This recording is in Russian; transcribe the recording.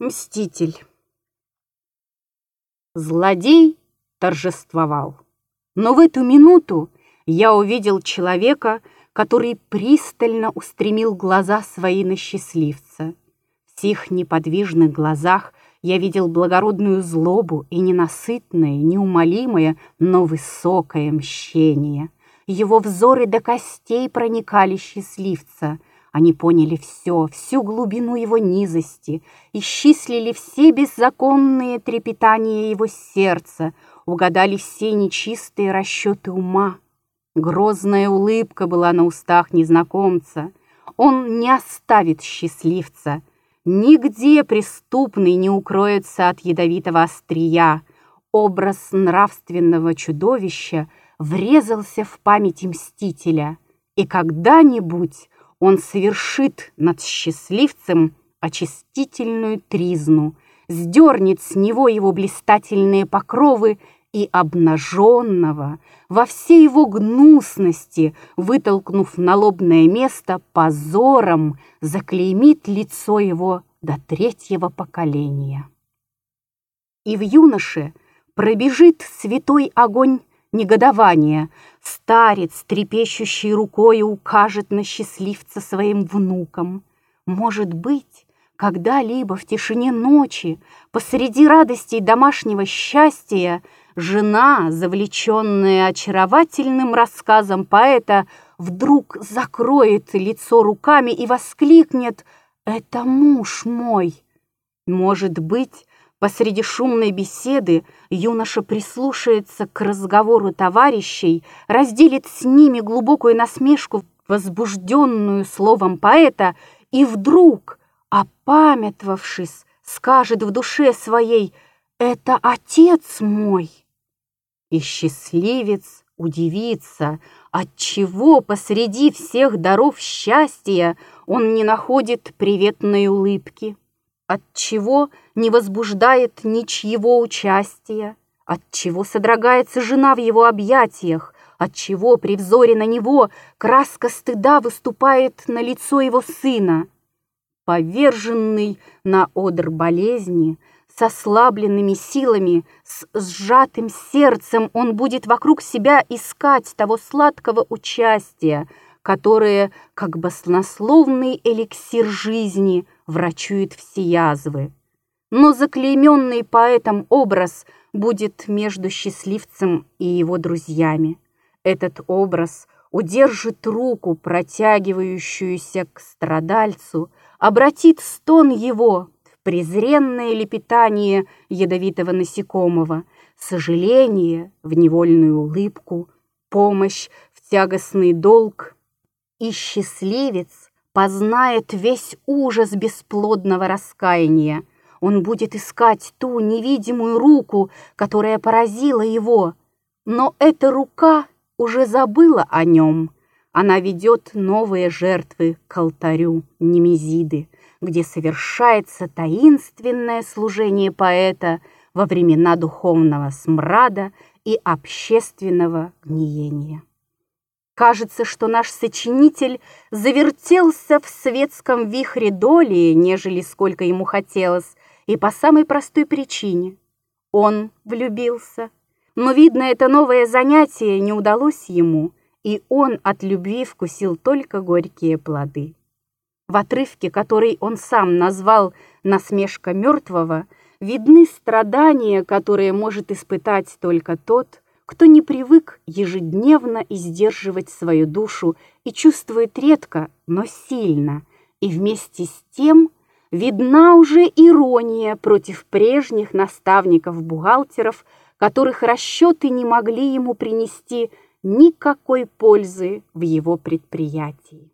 Мститель. Злодей торжествовал. Но в эту минуту я увидел человека, который пристально устремил глаза свои на счастливца. В сих неподвижных глазах я видел благородную злобу и ненасытное, неумолимое, но высокое мщение. Его взоры до костей проникали счастливца — они поняли все, всю глубину его низости, исчислили все беззаконные трепетания его сердца, угадали все нечистые расчеты ума. Грозная улыбка была на устах незнакомца. Он не оставит счастливца. Нигде преступный не укроется от ядовитого острия. Образ нравственного чудовища врезался в память мстителя. И когда-нибудь он совершит над счастливцем очистительную тризну, сдернет с него его блистательные покровы и обнаженного во всей его гнусности, вытолкнув на лобное место, позором заклеймит лицо его до третьего поколения. И в юноше пробежит святой огонь негодования, Старец, трепещущей рукой, укажет на счастливца своим внукам. Может быть, когда-либо в тишине ночи, посреди радостей домашнего счастья, жена, завлеченная очаровательным рассказом поэта, вдруг закроет лицо руками и воскликнет «Это муж мой!» Может быть, Посреди шумной беседы юноша прислушается к разговору товарищей, разделит с ними глубокую насмешку, возбужденную словом поэта, и вдруг, опамятовавшись, скажет в душе своей «Это отец мой!» И счастливец удивится, отчего посреди всех даров счастья он не находит приветной улыбки. Отчего не возбуждает ничьего участия? Отчего содрогается жена в его объятиях? Отчего при взоре на него краска стыда выступает на лицо его сына? Поверженный на одр болезни, с ослабленными силами, с сжатым сердцем он будет вокруг себя искать того сладкого участия, которое, как баснословный эликсир жизни, врачует все язвы. Но заклейменный поэтом образ будет между счастливцем и его друзьями. Этот образ удержит руку, протягивающуюся к страдальцу, обратит стон его в презренное лепетание ядовитого насекомого, сожаление в невольную улыбку, помощь в тягостный долг и счастливец познает весь ужас бесплодного раскаяния. Он будет искать ту невидимую руку, которая поразила его. Но эта рука уже забыла о нем. Она ведет новые жертвы к алтарю Немезиды, где совершается таинственное служение поэта во времена духовного смрада и общественного гниения. Кажется, что наш сочинитель завертелся в светском вихре доли, нежели сколько ему хотелось, и по самой простой причине. Он влюбился. Но, видно, это новое занятие не удалось ему, и он от любви вкусил только горькие плоды. В отрывке, который он сам назвал «насмешка мертвого», видны страдания, которые может испытать только тот, кто не привык ежедневно издерживать свою душу и чувствует редко, но сильно, и вместе с тем видна уже ирония против прежних наставников-бухгалтеров, которых расчеты не могли ему принести никакой пользы в его предприятии.